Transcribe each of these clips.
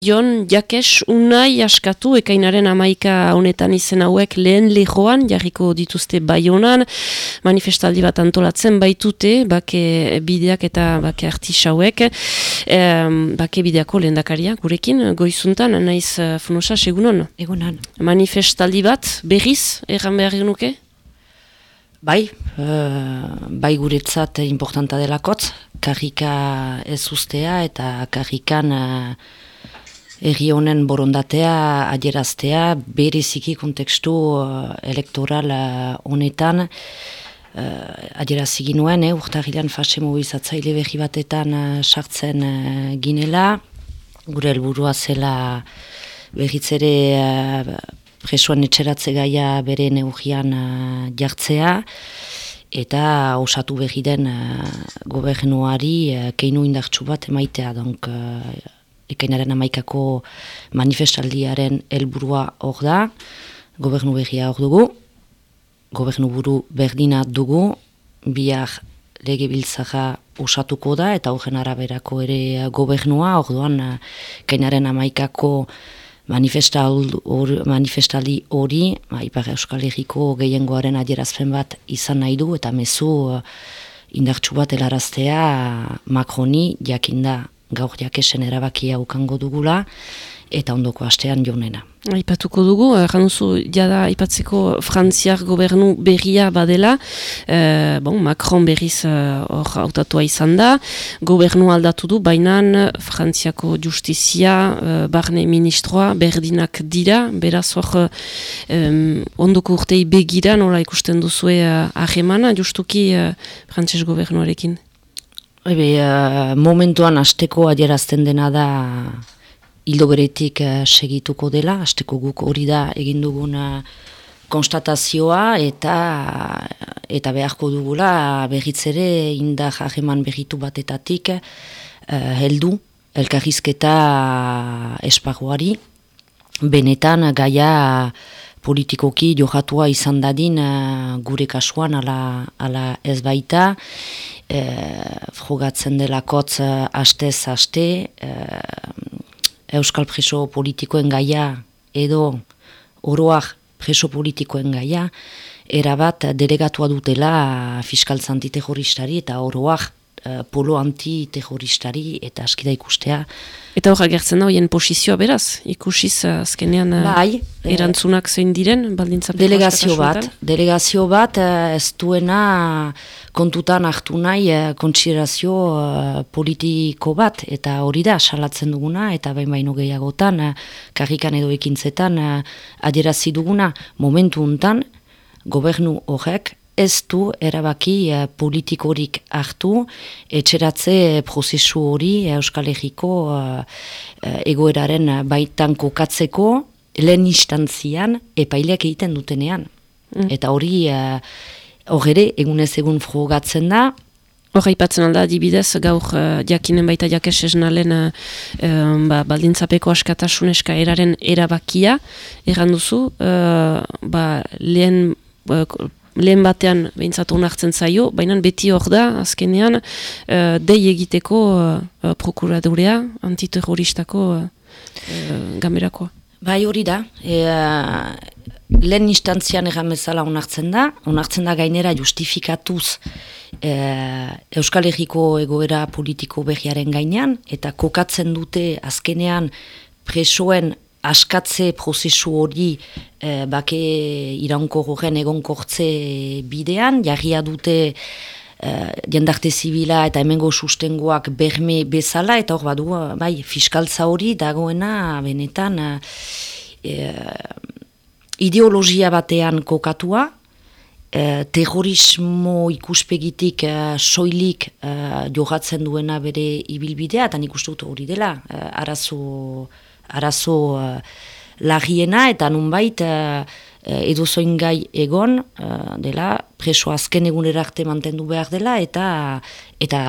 Jon Jakes unai askatu ekainaren amaika honetan izen hauek lehen lehoan jarriko dituzte baionan. Manifestaldi bat antolatzen baitute bake bideak eta bake artisauek e, bake bideako lehen gurekin goizuntan naiz uh, funosa segunon. Egunan manifestaldi bat berriz erran behar genuke? Bai, uh, bai guretzat importanta delakotz. Karrika ez ustea eta karrikan uh, Eri honen borondatea adieraztea bereziki kontekstu uh, elektoral uh, honetan uh, adieraziki nuen, eh, urtarilean fase mobilizatzaile berri batetan uh, sartzen uh, ginela, gure helburua zela berritzere uh, presoan etxeratze gaia bere neugian uh, jartzea, eta osatu berri den uh, gobernuari uh, keinu indartsu bat emaitea, donk... Uh, ekainaren amaikako manifestaldiaren helburua hor da, gobernu behia hor dugu, gobernu buru berdina dugu, bihar lege biltzaka usatuko da, eta horren araberako ere gobernua, hor duan, ekainaren amaikako manifestaldi hori, ba, Ipar Euskal Herriko gehiengoaren adierazpen bat izan nahi du, eta mezu uh, indartsu bat helaraztea Macroni jakinda gaur jakesen erabakia ukango dugula, eta ondoko astean jonena. Aipatuko dugu, erranuzu jada aipatzeko frantziar gobernu berria badela, e, bon, Macron berriz eh, hor uh, autatua izan da, gobernu aldatu du, baina frantziako justizia, uh, barne ministroa, berdinak dira, beraz hor um, ondoko urtei begira, nola ikusten duzue ahemana, justuki uh, frantzias gobernuarekin? Ebe, uh, momentuan asteko adierazten dena da hildo beretik uh, segituko dela, asteko guk hori da egin duguna konstatazioa eta eta beharko dugula berriz ere indar hageman berritu batetatik uh, heldu elkarrizketa espaguari benetan gaia politikoki johatua izan dadin uh, gure kasuan ala, ala ez baita e, frogatzen delakotz astez aste Euskal preso politikoen gaia edo oroak preso politikoen gaia erabat delegatua dutela fiskaltzantite horistari eta oroak uh, polo anti-terroristari eta askida ikustea. Eta hor agertzen da, hoien posizioa beraz, ikusiz uh, azkenean uh, bai, erantzunak zein diren, baldintza Delegazio bat, delegazio bat ez duena kontutan hartu nahi kontsiderazio politiko bat, eta hori da, salatzen duguna, eta bain baino gehiagotan, karrikan edo ekintzetan adierazi duguna, momentu untan, gobernu horrek ez du erabaki uh, politikorik hartu, etxeratze prozesu hori Euskal Herriko egoeraren baitan kokatzeko lehen instantzian epaileak egiten dutenean. Mm. Eta hori uh, ere egunez egun frogatzen da, Hora ipatzen alda, dibidez, gaur uh, jakinen baita jakes esnalen uh, um, ba, baldintzapeko askatasun eraren erabakia, erranduzu, uh, ba, lehen lehen batean behintzatu onartzen zaio, baina beti hor da, azkenean, uh, dei egiteko uh, prokuradorea antiterroristako uh, gamerakoa. Bai hori da, e, lehen instantzian egamezala onartzen da, onartzen da gainera justifikatuz e, Euskal Herriko egoera politiko behiaren gainean, eta kokatzen dute azkenean presoen askatze prozesu hori eh, bake iraunko horren egonkortze bidean, jarria dute eh, jendarte zibila eta hemengo sustengoak berme bezala, eta hor badu, bai, fiskaltza hori dagoena benetan eh, ideologia batean kokatua, eh, terrorismo ikuspegitik soilik jogatzen duena bere ibilbidea, eta nik uste dut hori dela, arazo arazo uh, lagiena eta nunbait uh, edo zoin gai egon uh, dela preso azken egun erarte mantendu behar dela eta eta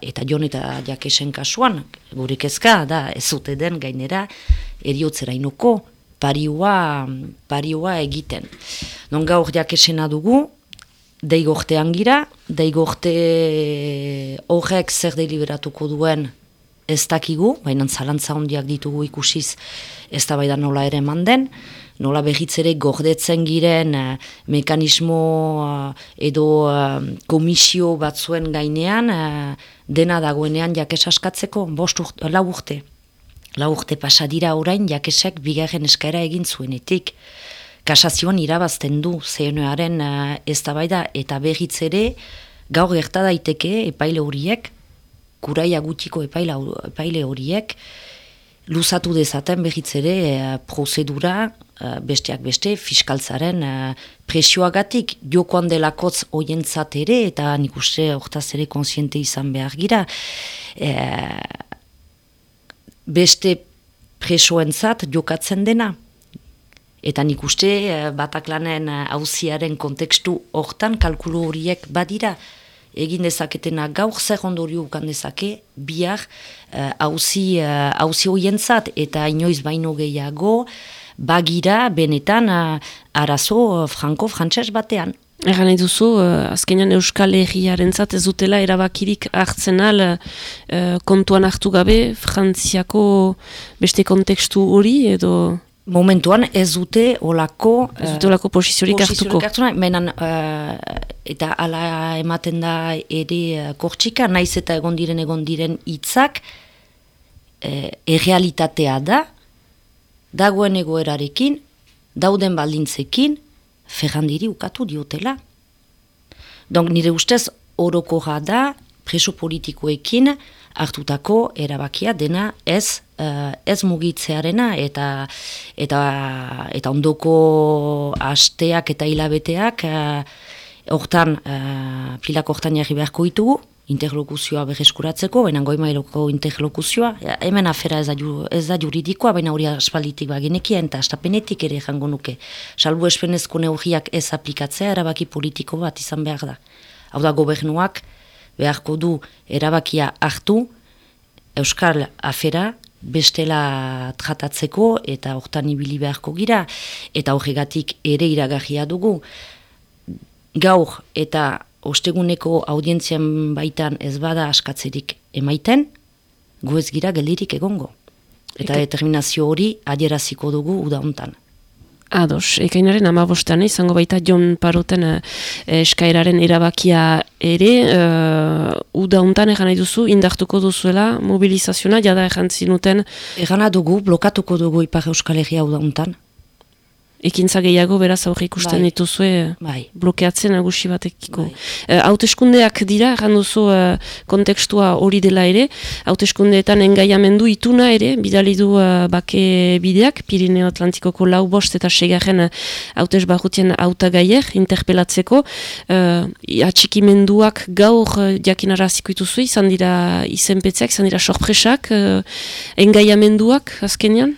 eta jon eta jakesen kasuan gurik ezka da ez zute den gainera eriotzera inuko parioa, parioa egiten. Non gaur jakesena dugu, deigortean gira, deigorte horrek zer deliberatuko duen ez dakigu, baina zalantza hondiak ditugu ikusiz ez da bai da nola ere eman den, nola behitzere gordetzen giren uh, mekanismo uh, edo uh, komisio batzuen gainean dena dagoenean jakes askatzeko, bost urte, lau urte. Lau urte pasadira orain jakesek bigarren eskaera egin zuenetik. Kasazioan irabazten du zehenoaren uh, ez da bai da eta behitzere gaur gerta daiteke epaile horiek, kuraia gutxiko epaile horiek, luzatu dezaten ere e, prozedura e, besteak beste fiskaltzaren e, presioagatik. Jokoan delakotz oientzat ere eta nik uste orta ere konsiente izan behar gira. E, beste presoentzat jokatzen dena. Eta nik uste bataklanen hauziaren kontekstu hortan kalkulu horiek badira egin dezaketena gaur zer ondorio ukan dezake, bihar hauzi uh, uh, hoientzat eta inoiz baino gehiago bagira benetan uh, arazo franko-frantses batean. Egan duzu, uh, azkenean Euskal Herriaren ez dutela erabakirik hartzen al uh, kontuan hartu gabe frantziako beste kontekstu hori edo momentuan ez dute olako ez dute olako posiziorik hartuko. menan uh, eta ala ematen da ere uh, kortxika naiz eta egon diren egon diren hitzak uh, errealitatea da dagoen egoerarekin dauden baldintzekin ferrandiri ukatu diotela. Donk nire ustez oroko da preso politikoekin hartutako erabakia dena ez uh, ez mugitzearena eta eta eta ondoko asteak eta hilabeteak uh, hortan pilak hortan jarri beharko ditugu interlokuzioa berreskuratzeko, baina goi mailoko interlokuzioa, hemen afera ez da, ez da juridikoa, baina hori aspalditik bagenekien eta astapenetik ere jango nuke. Salbu espenezko neurriak ez aplikatzea erabaki politiko bat izan behar da. Hau da gobernuak beharko du erabakia hartu, Euskal afera bestela tratatzeko eta hortan ibili beharko gira eta horregatik ere iragarria dugu gaur eta osteguneko audientzian baitan ez bada askatzerik emaiten gu ez gira geldirik egongo eta determinazio hori adieraziko dugu uda hontan. Ados, ekainaren amabostan izango baita Jon Paroten uh, eskairaren erabakia ere, uh, uda untan egan nahi duzu, indartuko duzuela mobilizazioa, jada egan zinuten? Egan dugu, blokatuko dugu Ipar Euskal Herria uda untan ekintza gehiago beraz aurre ikusten bai. dituzue bai. blokeatzen nagusi batekiko. Bai. Uh, hauteskundeak dira, erran duzu uh, kontekstua hori dela ere, hauteskundeetan engaiamendu ituna ere, bidali du uh, bake bideak, Pirineo Atlantikoko lau bost eta segarren hautes uh, barrutien autagaier, interpelatzeko, uh, atxikimenduak gaur uh, jakinaraziko ituzu, izan dira izenpetzeak, izan dira sorpresak, uh, engaiamenduak azkenean?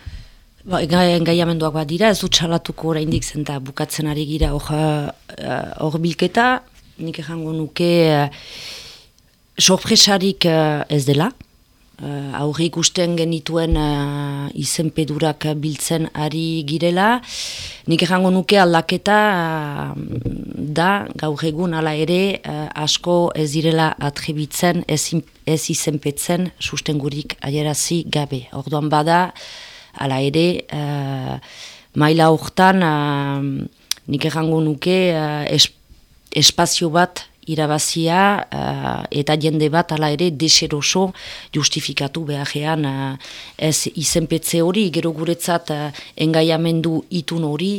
Ba, engaiamenduak bat dira, ez dut txalatuko oraindik zen da bukatzen ari gira hor uh, bilketa, nik errango nuke uh, sorpresarik uh, ez dela. Uh, aurre ikusten genituen uh, izenpedurak biltzen ari girela. Nik errango nuke aldaketa uh, da gaur egun ala ere uh, asko ez direla atrebitzen ez, ez izenpetzen sustengurik aierazi gabe. Orduan bada, ala ere, uh, maila hortan, uh, nik errango nuke, uh, espazio bat irabazia uh, eta jende bat ala ere deseroso justifikatu beharrean uh, ez izenpetze hori, gero guretzat uh, engaiamendu itun hori,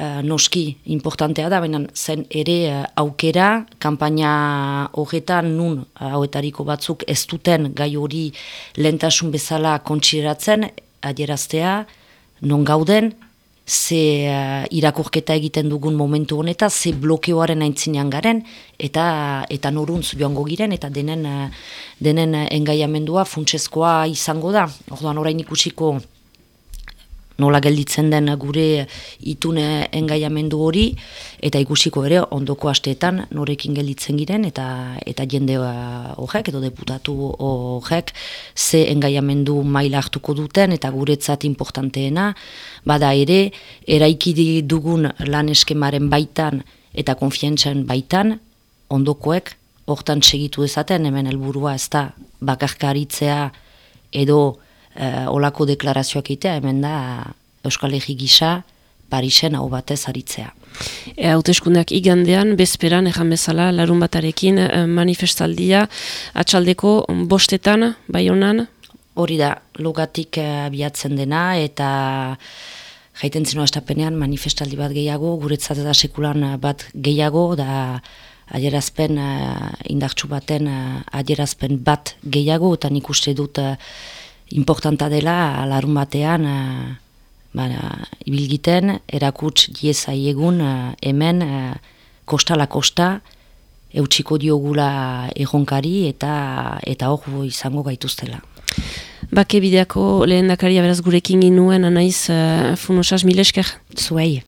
Uh, noski importantea da, baina zen ere uh, aukera, kampaina horretan nun hauetariko batzuk ez duten gai hori lentasun bezala kontsideratzen, adieraztea, non gauden, ze uh, irakurketa egiten dugun momentu honetan, ze blokeoaren aintzinean garen, eta eta noruntz joango giren, eta denen, uh, denen engaiamendua funtsezkoa izango da. Orduan orain ikusiko nola gelditzen den gure itune engaiamendu hori, eta ikusiko ere ondoko asteetan norekin gelditzen giren, eta eta jende horrek, edo deputatu horrek, ze engaiamendu maila hartuko duten, eta guretzat importanteena, bada ere, eraiki dugun lan eskemaren baitan, eta konfientzen baitan, ondokoek, hortan segitu ezaten, hemen helburua ez da bakarkaritzea edo uh, olako deklarazioak egitea, hemen da Euskal Herri gisa Parisen hau batez aritzea. E, hauteskundeak igandean, bezperan, ejan bezala, larun batarekin e, manifestaldia, atxaldeko bostetan, bai honan? Hori da, logatik e, abiatzen dena, eta jaiten zenua estapenean manifestaldi bat gehiago, guretzat da sekulan bat gehiago, da adierazpen uh, indartsu baten uh, adierazpen bat gehiago, eta nik uste dut uh, importanta dela larun batean uh, ibilgiten, erakuts diezai egun hemen uh, kosta la kosta, eutxiko diogula egonkari eta eta hor izango gaituztela. Bake bideako lehen dakaria beraz gurekin ginuen anaiz uh, funosaz milesker? Zuei.